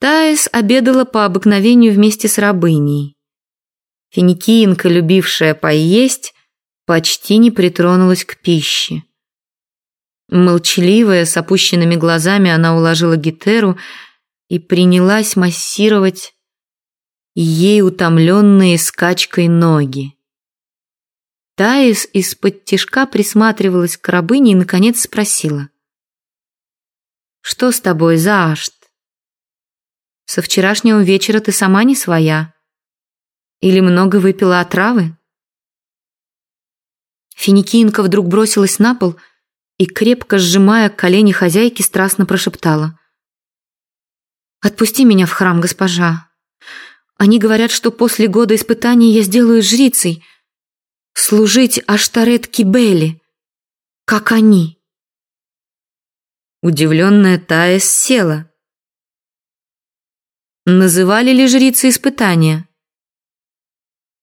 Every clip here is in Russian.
Таис обедала по обыкновению вместе с рабыней. Финикиенка, любившая поесть, почти не притронулась к пище. Молчаливая, с опущенными глазами, она уложила гитеру и принялась массировать ей утомленные скачкой ноги. Таис из-под тишка присматривалась к рабыне и, наконец, спросила. «Что с тобой, Заашт? Со вчерашнего вечера ты сама не своя? Или много выпила отравы?» Финикинка вдруг бросилась на пол и, крепко сжимая колени хозяйки, страстно прошептала. «Отпусти меня в храм, госпожа. Они говорят, что после года испытаний я сделаю жрицей» служить Аштарет Кибели, как они. Удивленная Таис села. Называли ли жрицы испытания?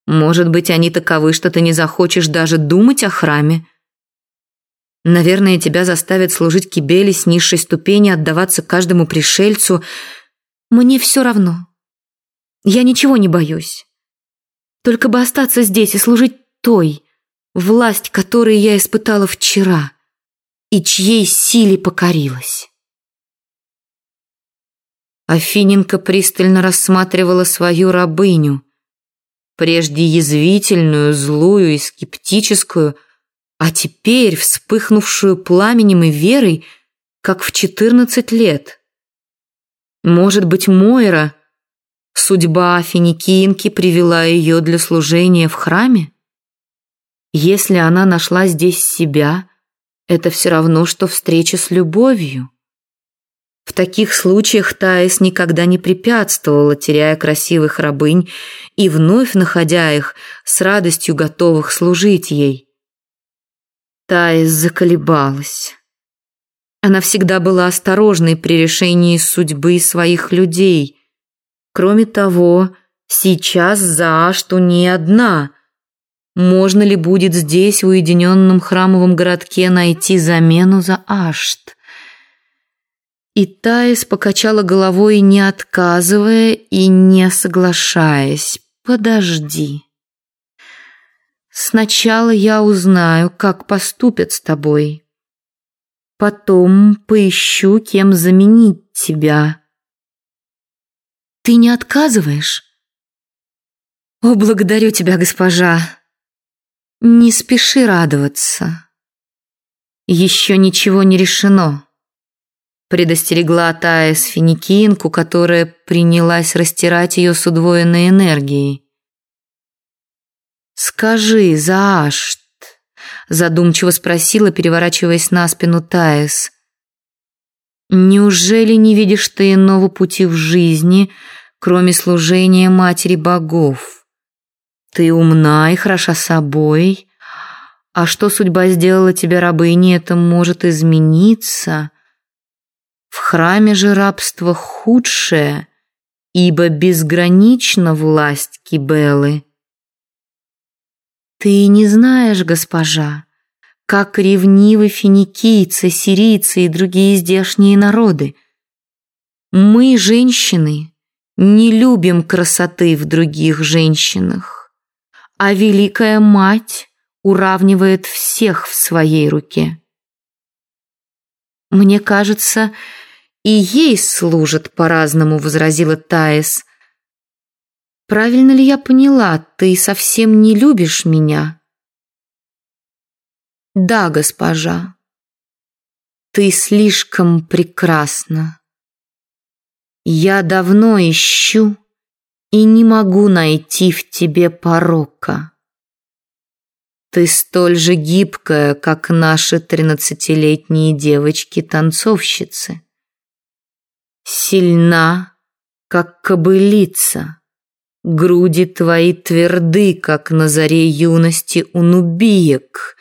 Может быть, они таковы, что ты не захочешь даже думать о храме? Наверное, тебя заставят служить Кибели с низшей ступени, отдаваться каждому пришельцу. Мне все равно. Я ничего не боюсь. Только бы остаться здесь и служить той, власть которой я испытала вчера и чьей силе покорилась. Афиненко пристально рассматривала свою рабыню, прежде язвительную, злую и скептическую, а теперь вспыхнувшую пламенем и верой, как в четырнадцать лет. Может быть, Мойра, судьба финикинки привела ее для служения в храме? Если она нашла здесь себя, это все равно, что встреча с любовью. В таких случаях Таис никогда не препятствовала, теряя красивых рабынь и вновь находя их с радостью готовых служить ей. Таис заколебалась. Она всегда была осторожной при решении судьбы своих людей. Кроме того, сейчас Заашту не одна, можно ли будет здесь, в уединенном храмовом городке, найти замену за Ашт? И Таис покачала головой, не отказывая и не соглашаясь. «Подожди. Сначала я узнаю, как поступят с тобой. Потом поищу, кем заменить тебя». «Ты не отказываешь?» «О, благодарю тебя, госпожа!» Не спеши радоваться. Еще ничего не решено. Предостерегла Таис финикинку, которая принялась растирать ее с удвоенной энергией. «Скажи, Заашт», — задумчиво спросила, переворачиваясь на спину Таис, «неужели не видишь ты иного пути в жизни, кроме служения матери богов?» Ты умна и хороша собой. А что судьба сделала тебя рабыней, это может измениться. В храме же рабство худшее, ибо безгранична власть Кибелы. Ты не знаешь, госпожа, как ревнивы финикийцы, сирийцы и другие здешние народы. Мы, женщины, не любим красоты в других женщинах а Великая Мать уравнивает всех в своей руке. «Мне кажется, и ей служат по-разному», — возразила Таис. «Правильно ли я поняла, ты совсем не любишь меня?» «Да, госпожа, ты слишком прекрасна. Я давно ищу и не могу найти в тебе порока. Ты столь же гибкая, как наши тринадцатилетние девочки-танцовщицы. Сильна, как кобылица. Груди твои тверды, как на заре юности у нубиек.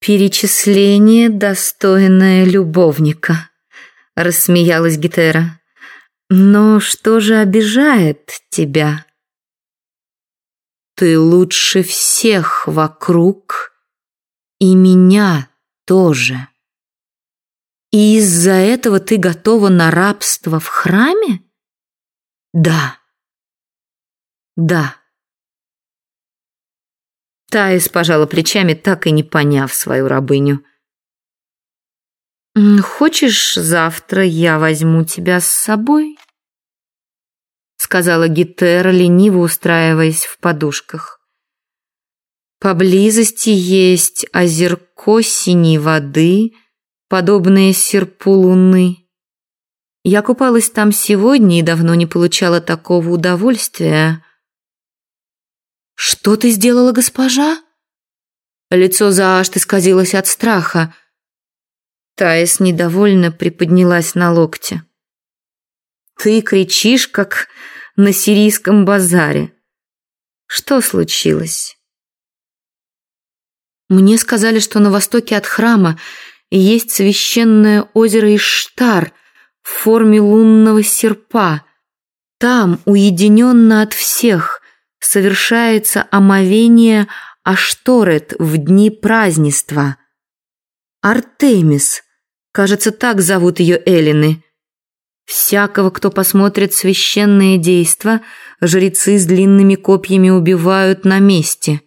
Перечисление, достойное любовника, рассмеялась Гетера. Но что же обижает тебя? Ты лучше всех вокруг, и меня тоже. И из-за этого ты готова на рабство в храме? Да. Да. Таис пожала плечами, так и не поняв свою рабыню. «Хочешь, завтра я возьму тебя с собой?» Сказала Гитера, лениво устраиваясь в подушках. Поблизости есть озерко синей воды, подобное серпу луны. Я купалась там сегодня и давно не получала такого удовольствия. «Что ты сделала, госпожа?» Лицо Заашты исказилось от страха. Таис недовольно приподнялась на локте. «Ты кричишь, как на сирийском базаре. Что случилось?» Мне сказали, что на востоке от храма есть священное озеро Иштар в форме лунного серпа. Там, уединенно от всех, совершается омовение Ашторет в дни празднества. Артемис, кажется, так зовут ее Эллины. Всякого, кто посмотрит священное действо, жрецы с длинными копьями убивают на месте.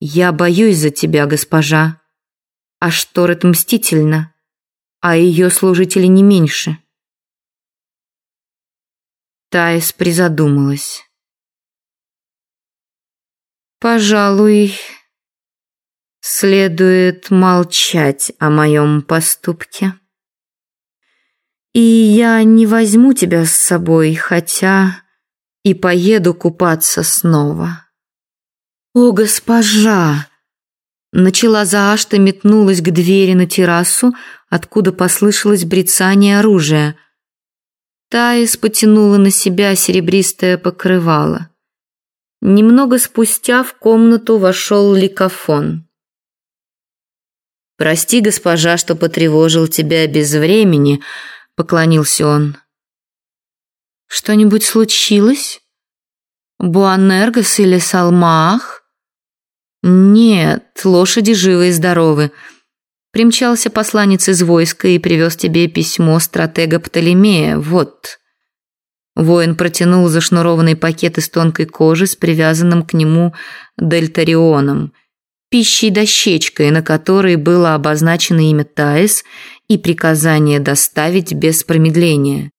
Я боюсь за тебя, госпожа. Ашторет мстительно, а ее служители не меньше. Таис призадумалась. Пожалуй, следует молчать о моем поступке. И я не возьму тебя с собой, хотя и поеду купаться снова. О, госпожа! Начала Заашта, метнулась к двери на террасу, откуда послышалось брецание оружия. Таис потянула на себя серебристое покрывало. Немного спустя в комнату вошел ликофон. «Прости, госпожа, что потревожил тебя без времени», — поклонился он. «Что-нибудь случилось? Буанергос или Салмах?» «Нет, лошади живы и здоровы. Примчался посланец из войска и привез тебе письмо стратега Птолемея. Вот». Воин протянул зашнурованный пакет из тонкой кожи с привязанным к нему дельтарионом, пищей-дощечкой, на которой было обозначено имя Таис и приказание доставить без промедления.